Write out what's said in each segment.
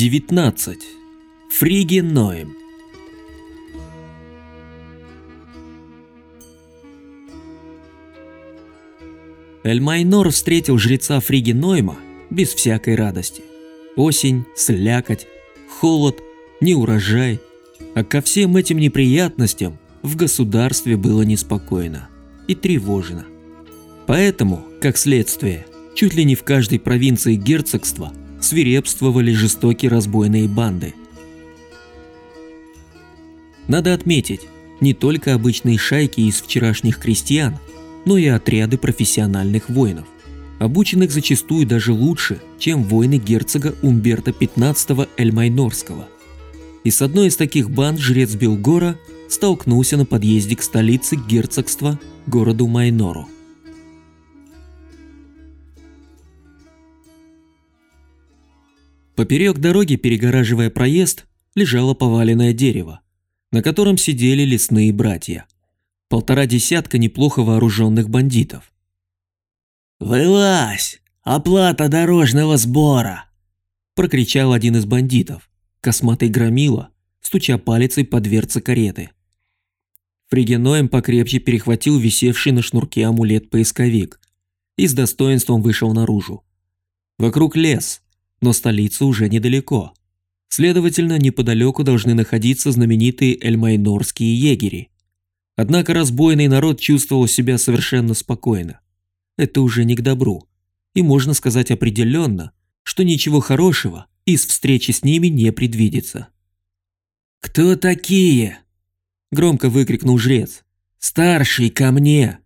19. Фриги Ноем. Эльмайнор встретил жреца Фриги Нойма без всякой радости. Осень, слякоть, холод, неурожай. А ко всем этим неприятностям в государстве было неспокойно и тревожно. Поэтому, как следствие, чуть ли не в каждой провинции герцогства свирепствовали жестокие разбойные банды. Надо отметить, не только обычные шайки из вчерашних крестьян, но и отряды профессиональных воинов, обученных зачастую даже лучше, чем воины герцога Умберта XV Эльмайнорского. И с одной из таких банд жрец Белгора столкнулся на подъезде к столице герцогства, городу Майнору. Поперек дороги, перегораживая проезд, лежало поваленное дерево, на котором сидели лесные братья. Полтора десятка неплохо вооруженных бандитов. «Вылазь! Оплата дорожного сбора!» Прокричал один из бандитов, косматый громила, стуча палицей по дверце кареты. Фригеноем покрепче перехватил висевший на шнурке амулет-поисковик и с достоинством вышел наружу. Вокруг лес, но столица уже недалеко. Следовательно, неподалеку должны находиться знаменитые эльмайнорские егери. Однако разбойный народ чувствовал себя совершенно спокойно. Это уже не к добру. И можно сказать определенно, что ничего хорошего из встречи с ними не предвидится. «Кто такие?» – громко выкрикнул жрец. «Старший ко мне!»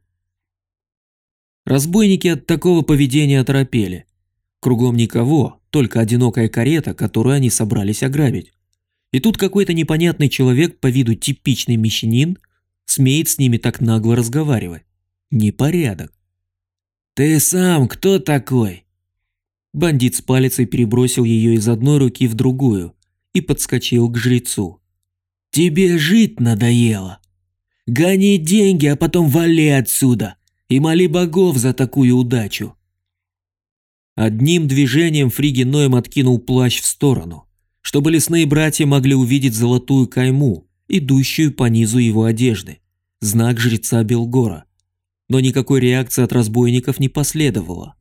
Разбойники от такого поведения оторопели. Кругом никого, только одинокая карета, которую они собрались ограбить. И тут какой-то непонятный человек по виду типичный мещанин смеет с ними так нагло разговаривать. Непорядок. «Ты сам кто такой?» Бандит с палицей перебросил ее из одной руки в другую и подскочил к жрецу. «Тебе жить надоело? Гони деньги, а потом вали отсюда и моли богов за такую удачу!» Одним движением Фриги Ноем откинул плащ в сторону, чтобы лесные братья могли увидеть золотую кайму, идущую по низу его одежды, знак жреца Белгора. Но никакой реакции от разбойников не последовало.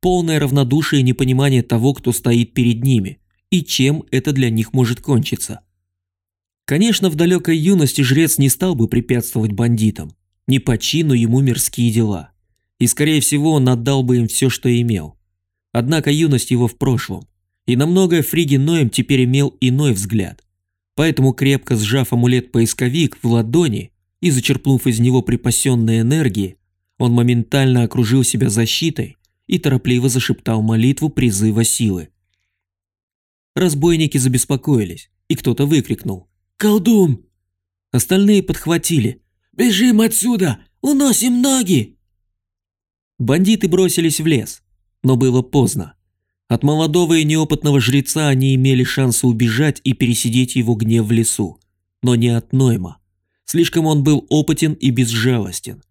Полное равнодушие и непонимание того, кто стоит перед ними, и чем это для них может кончиться. Конечно, в далекой юности жрец не стал бы препятствовать бандитам, не по чину ему мирские дела. И скорее всего он отдал бы им все, что имел. Однако юность его в прошлом, и на многое Фриги Ноем теперь имел иной взгляд. Поэтому крепко сжав амулет-поисковик в ладони и зачерпнув из него припасенной энергии, он моментально окружил себя защитой и торопливо зашептал молитву призыва силы. Разбойники забеспокоились, и кто-то выкрикнул «Колдун!». Остальные подхватили «Бежим отсюда! Уносим ноги!». Бандиты бросились в лес, но было поздно. От молодого и неопытного жреца они имели шансы убежать и пересидеть его гнев в лесу, но не от Нойма. Слишком он был опытен и безжалостен.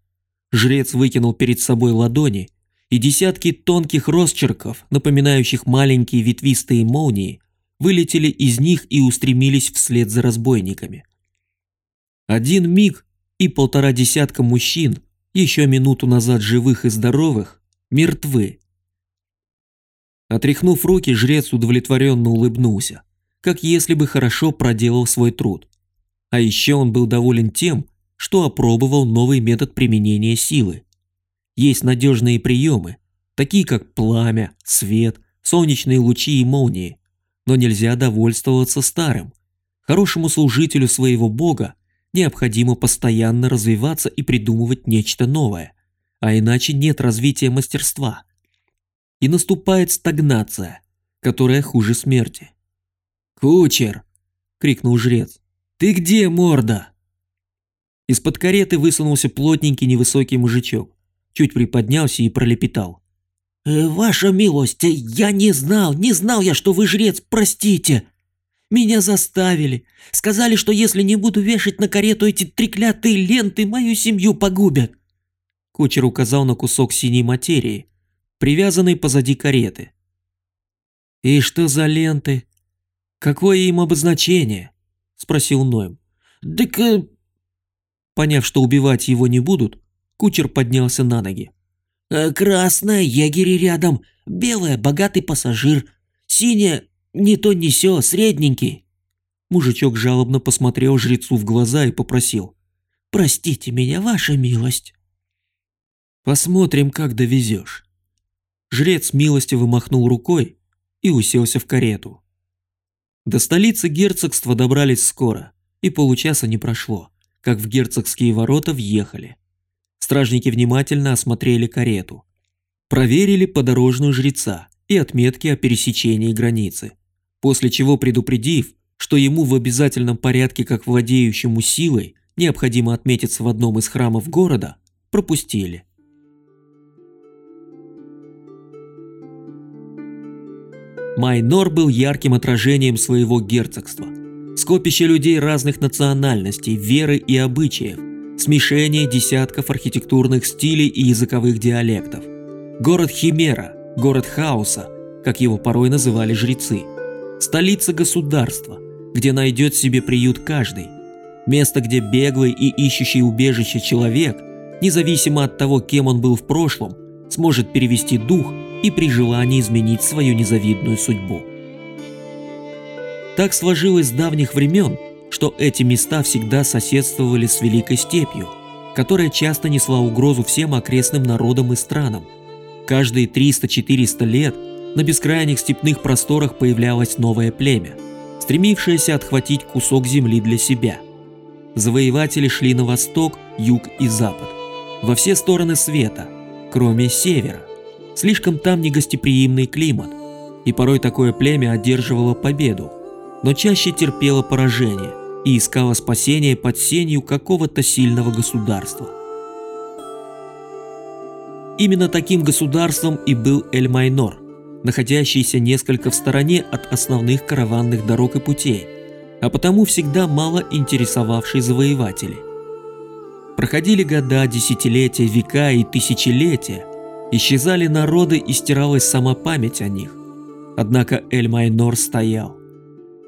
Жрец выкинул перед собой ладони, и десятки тонких росчерков, напоминающих маленькие ветвистые молнии, вылетели из них и устремились вслед за разбойниками. Один миг и полтора десятка мужчин, еще минуту назад живых и здоровых, мертвы. Отряхнув руки, жрец удовлетворенно улыбнулся, как если бы хорошо проделал свой труд. А еще он был доволен тем, что опробовал новый метод применения силы. Есть надежные приемы, такие как пламя, свет, солнечные лучи и молнии, но нельзя довольствоваться старым. Хорошему служителю своего бога необходимо постоянно развиваться и придумывать нечто новое, а иначе нет развития мастерства – и наступает стагнация, которая хуже смерти. «Кучер!» – крикнул жрец. «Ты где, морда?» Из-под кареты высунулся плотненький невысокий мужичок, чуть приподнялся и пролепетал. «Э, «Ваша милость, я не знал, не знал я, что вы жрец, простите!» Меня заставили. Сказали, что если не буду вешать на карету эти треклятые ленты, мою семью погубят. Кучер указал на кусок синей материи, привязанный позади кареты. «И что за ленты?» «Какое им обозначение?» – спросил Ноем. «Так...» э, Поняв, что убивать его не будут, кучер поднялся на ноги. «Э, «Красная – егери рядом, белая – богатый пассажир, синяя – не то не сё, средненький». Мужичок жалобно посмотрел жрецу в глаза и попросил. «Простите меня, ваша милость». «Посмотрим, как довезешь». Жрец милостиво махнул рукой и уселся в карету. До столицы герцогства добрались скоро, и получаса не прошло, как в герцогские ворота въехали. Стражники внимательно осмотрели карету. Проверили подорожную жреца и отметки о пересечении границы, после чего предупредив, что ему в обязательном порядке как владеющему силой необходимо отметиться в одном из храмов города, пропустили. Майнор был ярким отражением своего герцогства. Скопище людей разных национальностей, веры и обычаев, смешение десятков архитектурных стилей и языковых диалектов. Город Химера, город хаоса, как его порой называли жрецы. Столица государства, где найдет себе приют каждый. Место, где беглый и ищущий убежище человек, независимо от того, кем он был в прошлом, сможет перевести дух и при желании изменить свою незавидную судьбу. Так сложилось с давних времен, что эти места всегда соседствовали с Великой Степью, которая часто несла угрозу всем окрестным народам и странам. Каждые 300-400 лет на бескрайних степных просторах появлялось новое племя, стремившееся отхватить кусок земли для себя. Завоеватели шли на восток, юг и запад, во все стороны света, кроме севера. Слишком там негостеприимный климат, и порой такое племя одерживало победу, но чаще терпело поражение и искало спасение под сенью какого-то сильного государства. Именно таким государством и был Эль-Майнор, находящийся несколько в стороне от основных караванных дорог и путей, а потому всегда мало интересовавший завоевателей. Проходили года, десятилетия, века и тысячелетия, исчезали народы и стиралась сама память о них. Однако Эль-Майнор стоял.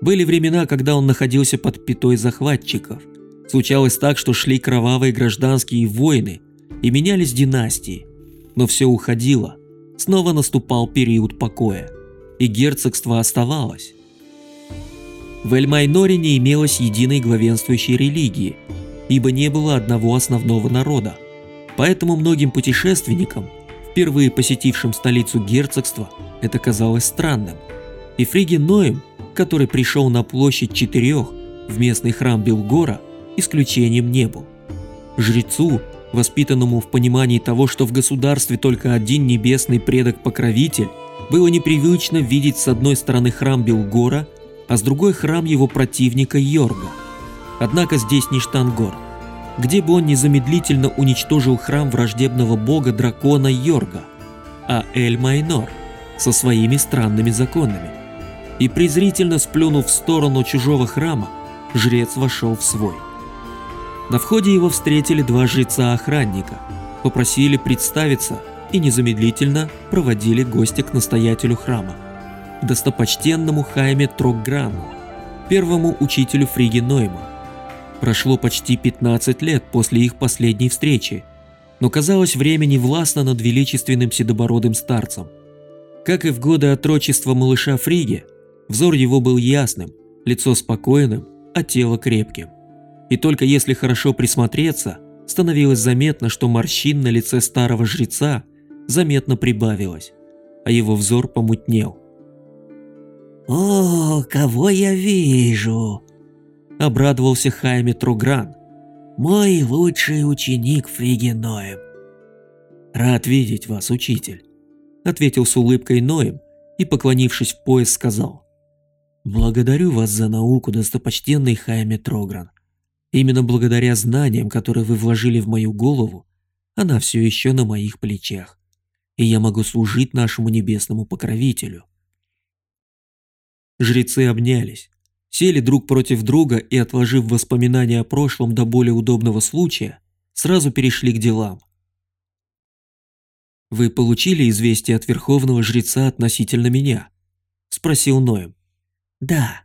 Были времена, когда он находился под пятой захватчиков. Случалось так, что шли кровавые гражданские войны и менялись династии, но все уходило – снова наступал период покоя, и герцогство оставалось. В Эль-Майноре не имелось единой главенствующей религии, ибо не было одного основного народа. Поэтому многим путешественникам, впервые посетившим столицу герцогства, это казалось странным. И Фриги Ноем, который пришел на площадь четырех в местный храм Белгора, исключением не был. Жрецу, воспитанному в понимании того, что в государстве только один небесный предок-покровитель, было непривычно видеть с одной стороны храм Белгора, а с другой храм его противника Йорга. Однако здесь не Штангор, где бы он незамедлительно уничтожил храм враждебного бога дракона Йорга, а Эль-Майнор со своими странными законами. И презрительно сплюнув в сторону чужого храма, жрец вошел в свой. На входе его встретили два жреца-охранника, попросили представиться и незамедлительно проводили гостя к настоятелю храма, достопочтенному Хайме Трогграну, первому учителю Фриги Нойма. Прошло почти 15 лет после их последней встречи, но казалось время не властно над величественным седобородым старцем. Как и в годы отрочества малыша Фриги, взор его был ясным, лицо спокойным, а тело крепким. И только если хорошо присмотреться, становилось заметно, что морщин на лице старого жреца заметно прибавилось, а его взор помутнел. «О, кого я вижу!» – обрадовался Хайме Трогран. «Мой лучший ученик Фриги Ноем». «Рад видеть вас, учитель», – ответил с улыбкой Ноем и, поклонившись в пояс, сказал. «Благодарю вас за науку, достопочтенный Хайме Трогран. Именно благодаря знаниям, которые вы вложили в мою голову, она все еще на моих плечах, и я могу служить нашему небесному покровителю. Жрецы обнялись, сели друг против друга и, отложив воспоминания о прошлом до более удобного случая, сразу перешли к делам. «Вы получили известие от верховного жреца относительно меня?» – спросил Ноем. «Да,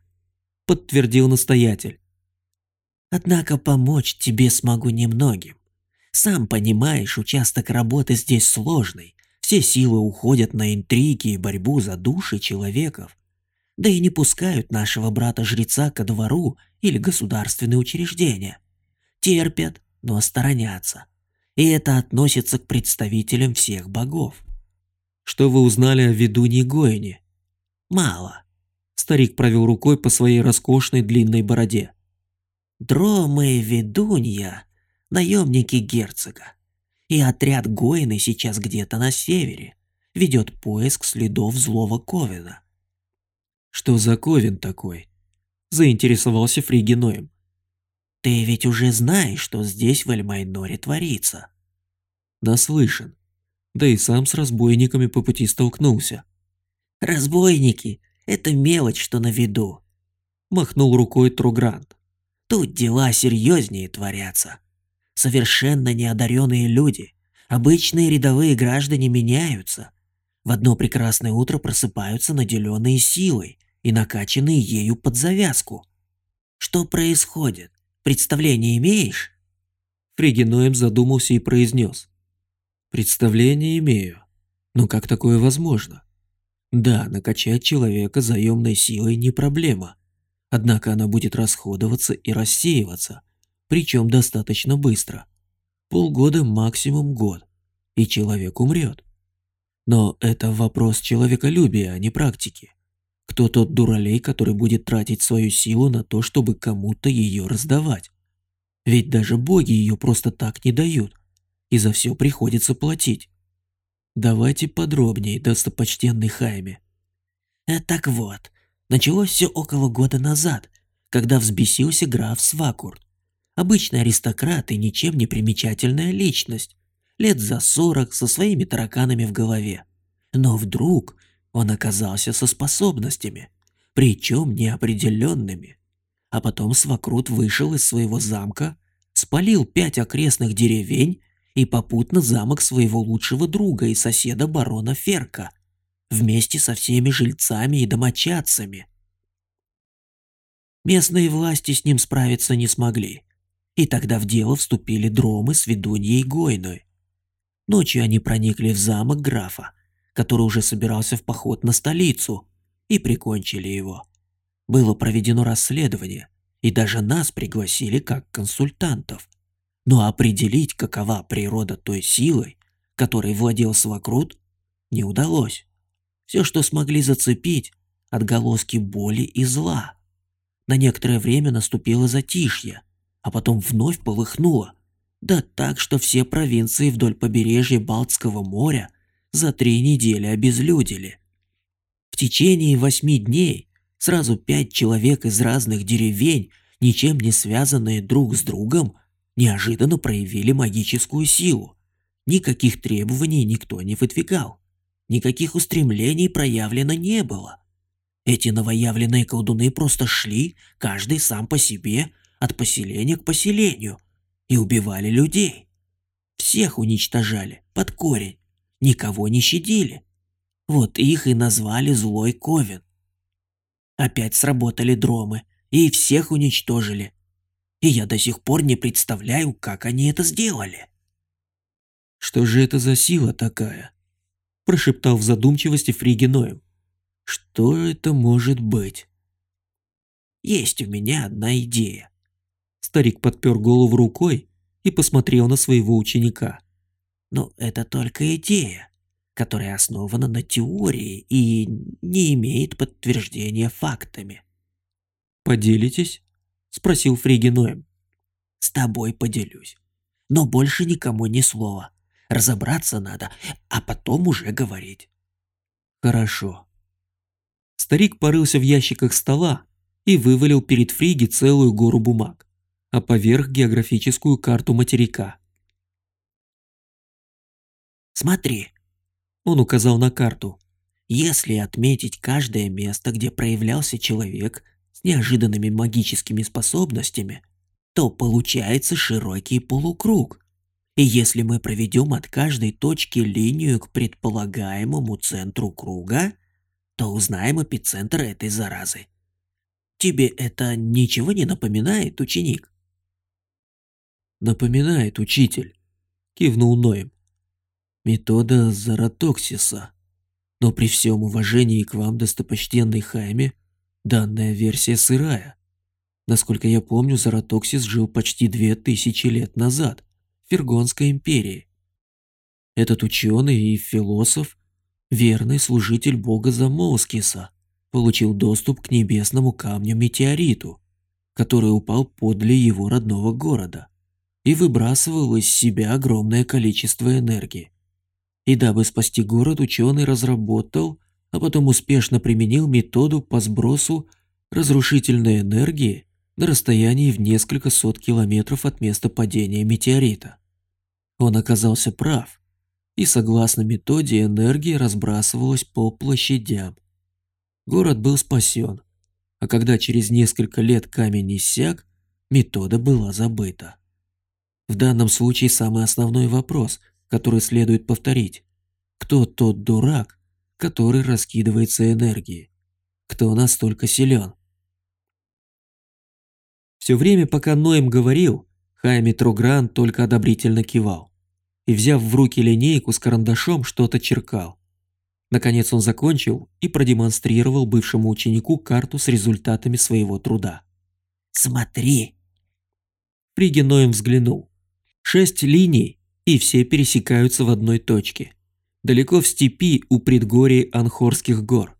подтвердил настоятель. Однако помочь тебе смогу немногим. Сам понимаешь, участок работы здесь сложный. Все силы уходят на интриги и борьбу за души человеков. Да и не пускают нашего брата-жреца ко двору или государственные учреждения. Терпят, но сторонятся. И это относится к представителям всех богов. Что вы узнали о ведунье Гоине? Мало. Старик провел рукой по своей роскошной длинной бороде. Дромы ведунья – наемники герцога. И отряд Гоины сейчас где-то на севере. Ведет поиск следов злого Ковина. Что за Ковен такой? Заинтересовался Фригиноем. Ты ведь уже знаешь, что здесь в Эльмайноре творится. Наслышан. Да и сам с разбойниками по пути столкнулся. Разбойники – это мелочь, что на виду. Махнул рукой Тругрант. Тут дела серьезнее творятся. Совершенно неодаренные люди, обычные рядовые граждане меняются. В одно прекрасное утро просыпаются наделенные силой и накачанные ею под завязку. Что происходит? Представление имеешь? Фригиноем задумался и произнес. Представление имею. Но как такое возможно? Да, накачать человека заемной силой не проблема. Однако она будет расходоваться и рассеиваться, причем достаточно быстро. Полгода максимум год, и человек умрет. Но это вопрос человеколюбия, а не практики. Кто тот дуралей, который будет тратить свою силу на то, чтобы кому-то ее раздавать? Ведь даже боги ее просто так не дают, и за все приходится платить. Давайте подробнее, достопочтенный Хайме. Э, так вот, началось все около года назад, когда взбесился граф Свакурт. Обычный аристократ и ничем не примечательная личность, лет за сорок со своими тараканами в голове. Но вдруг он оказался со способностями, причем неопределенными. А потом Свакрут вышел из своего замка, спалил пять окрестных деревень и попутно замок своего лучшего друга и соседа барона Ферка, вместе со всеми жильцами и домочадцами. Местные власти с ним справиться не смогли, и тогда в дело вступили дромы с ведуньей Гойной. Ночью они проникли в замок графа, который уже собирался в поход на столицу, и прикончили его. Было проведено расследование, и даже нас пригласили как консультантов. Но определить, какова природа той силы, которой владел Свакрут, не удалось. Все, что смогли зацепить, отголоски боли и зла. На некоторое время наступило затишье, а потом вновь полыхнуло. Да так, что все провинции вдоль побережья Балтского моря за три недели обезлюдили. В течение восьми дней сразу пять человек из разных деревень, ничем не связанные друг с другом, неожиданно проявили магическую силу. Никаких требований никто не выдвигал. Никаких устремлений проявлено не было. Эти новоявленные колдуны просто шли, каждый сам по себе, от поселения к поселению, и убивали людей. Всех уничтожали под корень, никого не щадили. Вот их и назвали Злой Ковен. Опять сработали дромы, и всех уничтожили и я до сих пор не представляю, как они это сделали. Что же это за сила такая? Прошептал в задумчивости Фригиноем. Что это может быть? Есть у меня одна идея. Старик подпер голову рукой и посмотрел на своего ученика. Но это только идея, которая основана на теории и не имеет подтверждения фактами. Поделитесь? — спросил Фригиноем. «С тобой поделюсь. Но больше никому ни слова. Разобраться надо, а потом уже говорить». «Хорошо». Старик порылся в ящиках стола и вывалил перед Фриги целую гору бумаг, а поверх географическую карту материка. «Смотри», — он указал на карту. «Если отметить каждое место, где проявлялся человек с неожиданными магическими способностями, то получается широкий полукруг. И если мы проведем от каждой точки линию к предполагаемому центру круга, то узнаем эпицентр этой заразы. Тебе это ничего не напоминает, ученик? Напоминает, учитель, кивнул Ноем. Метода Заратоксиса. Но при всем уважении к вам, достопочтенный Хайме, данная версия сырая. Насколько я помню, Заратоксис жил почти две тысячи лет назад в Фергонской империи. Этот ученый и философ, верный служитель бога Замоускиса, получил доступ к небесному камню-метеориту, который упал подле его родного города и выбрасывал из себя огромное количество энергии. И дабы спасти город, ученый разработал, а потом успешно применил методу по сбросу разрушительной энергии на расстоянии в несколько сот километров от места падения метеорита. Он оказался прав, и согласно методе энергия разбрасывалась по площадям. Город был спасен, а когда через несколько лет камень иссяк, метода была забыта. В данном случае самый основной вопрос, который следует повторить. Кто тот дурак, который раскидывается энергией? Кто настолько силен? Все время, пока Ноем говорил, Хайми Трогран только одобрительно кивал и, взяв в руки линейку с карандашом, что-то черкал. Наконец он закончил и продемонстрировал бывшему ученику карту с результатами своего труда. «Смотри!» Фриги Ноем взглянул. Шесть линий, и все пересекаются в одной точке. Далеко в степи у предгорий Анхорских гор.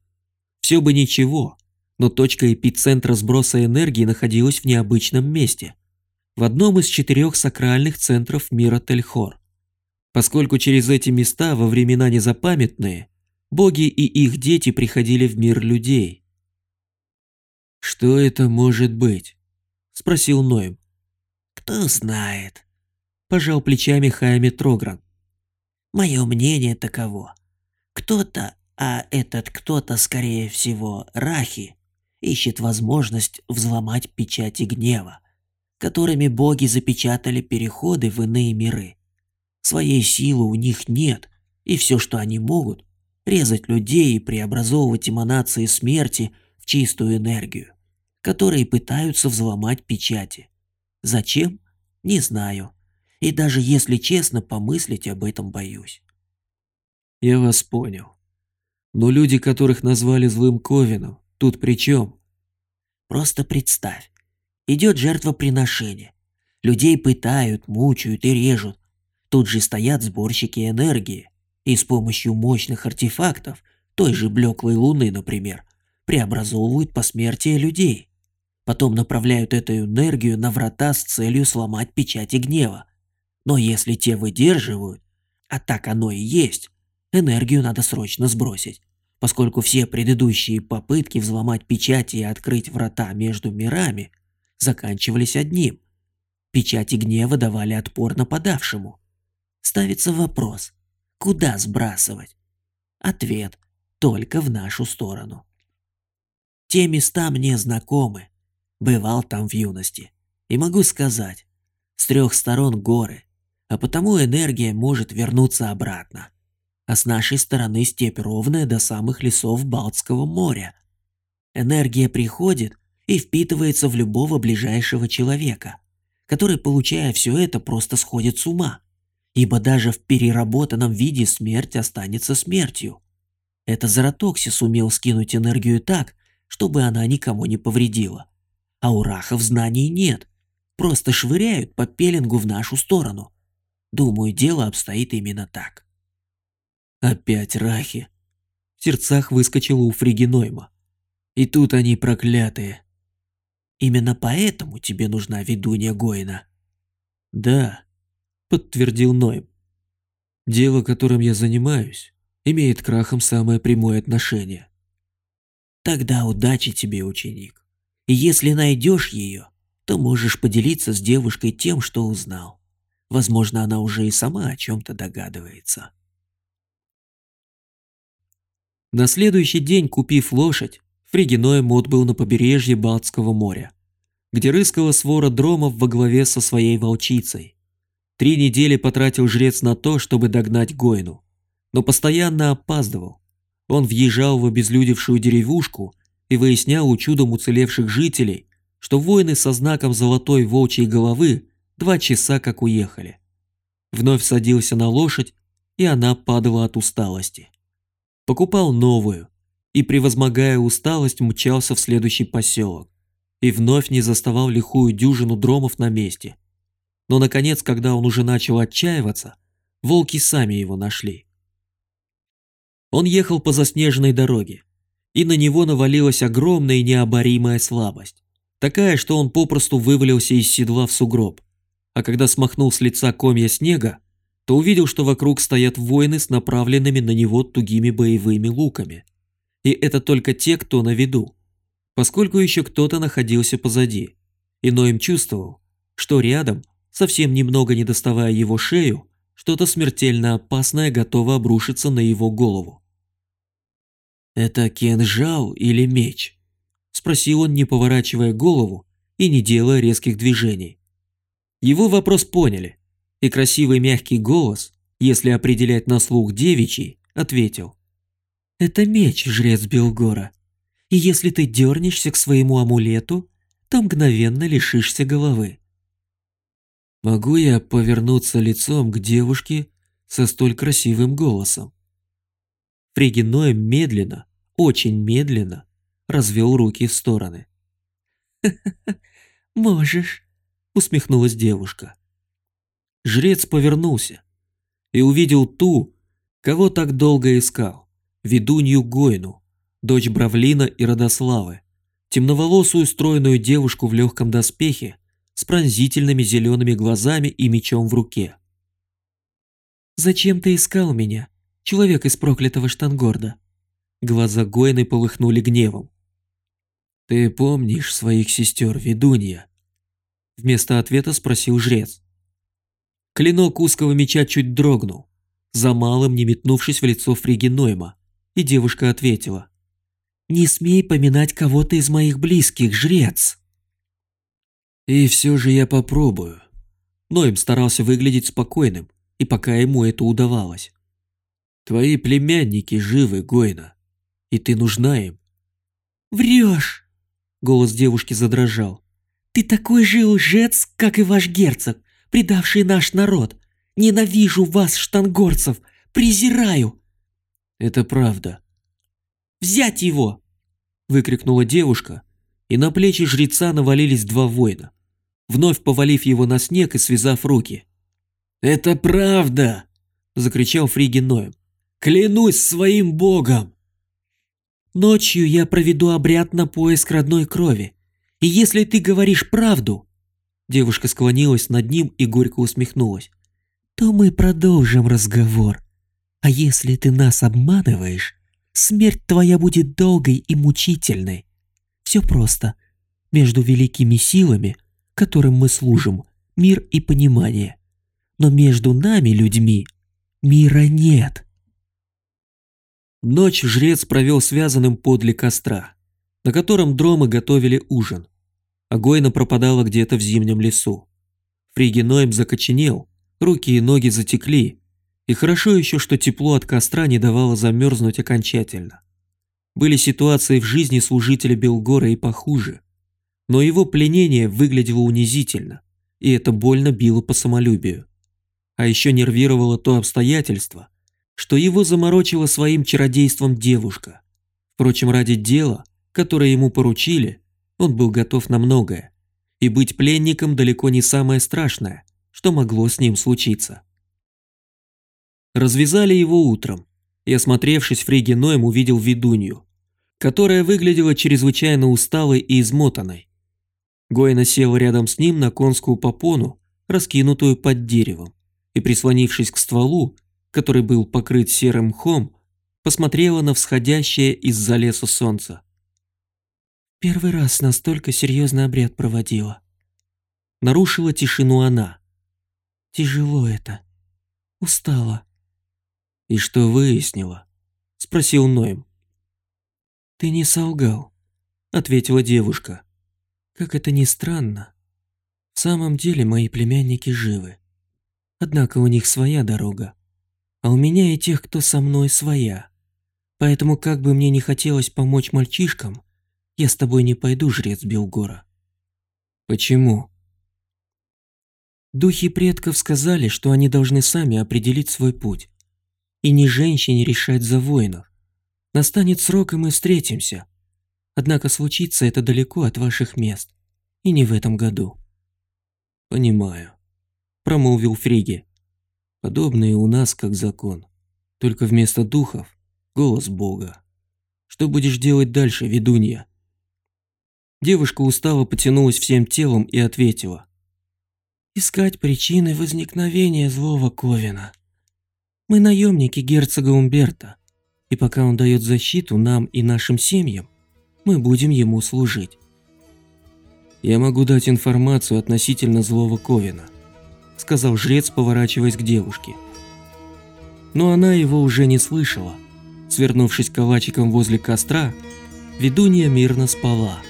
Все бы ничего, но точка эпицентра сброса энергии находилась в необычном месте, в одном из четырех сакральных центров мира Тельхор. Поскольку через эти места во времена незапамятные боги и их дети приходили в мир людей. «Что это может быть?» – спросил Ноем. «Кто знает», – пожал плечами Хайми Трогран. «Мое мнение таково. Кто-то, а этот кто-то, скорее всего, Рахи, ищет возможность взломать печати гнева, которыми боги запечатали переходы в иные миры. Своей силы у них нет, и все, что они могут, резать людей и преобразовывать эманации смерти в чистую энергию, которые пытаются взломать печати. Зачем? Не знаю. И даже если честно, помыслить об этом боюсь. Я вас понял. Но люди, которых назвали злым Ковином, Тут при чем? Просто представь. Идет жертвоприношение. Людей пытают, мучают и режут. Тут же стоят сборщики энергии. И с помощью мощных артефактов, той же блеклой луны, например, преобразовывают посмертие людей. Потом направляют эту энергию на врата с целью сломать печати гнева. Но если те выдерживают, а так оно и есть, энергию надо срочно сбросить поскольку все предыдущие попытки взломать печати и открыть врата между мирами заканчивались одним. Печати гнева давали отпор нападавшему. Ставится вопрос, куда сбрасывать? Ответ – только в нашу сторону. Те места мне знакомы. Бывал там в юности. И могу сказать, с трех сторон горы, а потому энергия может вернуться обратно а с нашей стороны степь ровная до самых лесов Балтского моря. Энергия приходит и впитывается в любого ближайшего человека, который, получая все это, просто сходит с ума, ибо даже в переработанном виде смерть останется смертью. Это Заратоксис сумел скинуть энергию так, чтобы она никому не повредила. А у рахов знаний нет, просто швыряют по пеленгу в нашу сторону. Думаю, дело обстоит именно так. Опять рахи. В сердцах выскочило у Фригинойма. И тут они проклятые. Именно поэтому тебе нужна ведунья Гоина. Да, подтвердил Нойм. Дело, которым я занимаюсь, имеет к рахам самое прямое отношение. Тогда удачи тебе, ученик. И если найдешь ее, то можешь поделиться с девушкой тем, что узнал. Возможно, она уже и сама о чем-то догадывается. На следующий день, купив лошадь, Фригиноем отбыл на побережье Балтского моря, где рыскала свора дромов во главе со своей волчицей. Три недели потратил жрец на то, чтобы догнать Гойну, но постоянно опаздывал. Он въезжал в обезлюдевшую деревушку и выяснял у чудом уцелевших жителей, что воины со знаком золотой волчьей головы два часа как уехали. Вновь садился на лошадь, и она падала от усталости. Покупал новую, и, превозмогая усталость, мчался в следующий поселок, и вновь не заставал лихую дюжину дромов на месте. Но, наконец, когда он уже начал отчаиваться, волки сами его нашли. Он ехал по заснеженной дороге, и на него навалилась огромная и необоримая слабость. Такая, что он попросту вывалился из седла в сугроб. А когда смахнул с лица комья снега, то увидел, что вокруг стоят воины с направленными на него тугими боевыми луками. И это только те, кто на виду, поскольку еще кто-то находился позади. Но им чувствовал, что рядом, совсем немного не доставая его шею, что-то смертельно опасное готово обрушиться на его голову. «Это кинжал или меч?» – спросил он, не поворачивая голову и не делая резких движений. Его вопрос поняли, и красивый мягкий голос, если определять на слух девичий, ответил. «Это меч, жрец Белгора, и если ты дернешься к своему амулету, то мгновенно лишишься головы. Могу я повернуться лицом к девушке со столь красивым голосом? Фригиной медленно, очень медленно развел руки в стороны. «Можешь», — усмехнулась девушка. Жрец повернулся и увидел ту, кого так долго искал, ведунью Гойну, дочь Бравлина и Родославы, темноволосую стройную девушку в легком доспехе с пронзительными зелеными глазами и мечом в руке. «Зачем ты искал меня, человек из проклятого Штангорда?» Глаза Гойны полыхнули гневом. «Ты помнишь своих сестер, ведунья?» Вместо ответа спросил жрец. Клинок узкого меча чуть дрогнул, за малым не метнувшись в лицо Фриги Нойма, и девушка ответила. «Не смей поминать кого-то из моих близких, жрец!» И все же я попробую. Ноем старался выглядеть спокойным, и пока ему это удавалось. Твои племянники живы, Гойна, и ты нужна им. Врешь! Голос девушки задрожал. Ты такой же лжец, как и ваш герцог, предавший наш народ. Ненавижу вас, штангорцев, презираю. Это правда. Взять его! Выкрикнула девушка, и на плечи жреца навалились два воина вновь повалив его на снег и связав руки. «Это правда!» – закричал Фриги Ноем. «Клянусь своим богом!» «Ночью я проведу обряд на поиск родной крови, и если ты говоришь правду...» Девушка склонилась над ним и горько усмехнулась. «То мы продолжим разговор. А если ты нас обманываешь, смерть твоя будет долгой и мучительной. Все просто. Между великими силами – которым мы служим, мир и понимание. Но между нами, людьми, мира нет. Ночь жрец провел связанным подле костра, на котором дромы готовили ужин. Агойна пропадала где-то в зимнем лесу. Фригиноем закоченел, руки и ноги затекли, и хорошо еще, что тепло от костра не давало замерзнуть окончательно. Были ситуации в жизни служителя Белгора и похуже – но его пленение выглядело унизительно, и это больно било по самолюбию. А еще нервировало то обстоятельство, что его заморочила своим чародейством девушка. Впрочем, ради дела, которое ему поручили, он был готов на многое, и быть пленником далеко не самое страшное, что могло с ним случиться. Развязали его утром, и, осмотревшись Фриги Ноем, увидел ведунью, которая выглядела чрезвычайно усталой и измотанной. Гоина села рядом с ним на конскую попону, раскинутую под деревом, и, прислонившись к стволу, который был покрыт серым мхом, посмотрела на всходящее из-за леса солнце. «Первый раз настолько серьезный обряд проводила». Нарушила тишину она. «Тяжело это. Устала». «И что выяснила?» – спросил Ноем. «Ты не солгал», – ответила девушка. Как это ни странно, в самом деле мои племянники живы. Однако у них своя дорога, а у меня и тех, кто со мной, своя. Поэтому как бы мне не хотелось помочь мальчишкам, Я с тобой не пойду, жрец Белгора. Почему? Духи предков сказали, что они должны сами определить свой путь. И не женщине решать за воинов. Настанет срок, и мы встретимся. Однако случится это далеко от ваших мест. И не в этом году. Понимаю. Промолвил Фриги. Подобные у нас как закон. Только вместо духов – голос Бога. Что будешь делать дальше, ведунья? Девушка устало потянулась всем телом и ответила. «Искать причины возникновения злого Ковина. Мы наемники герцога Умберта, и пока он дает защиту нам и нашим семьям, мы будем ему служить». «Я могу дать информацию относительно злого Ковина», сказал жрец, поворачиваясь к девушке. Но она его уже не слышала. Свернувшись калачиком возле костра, ведунья мирно спала.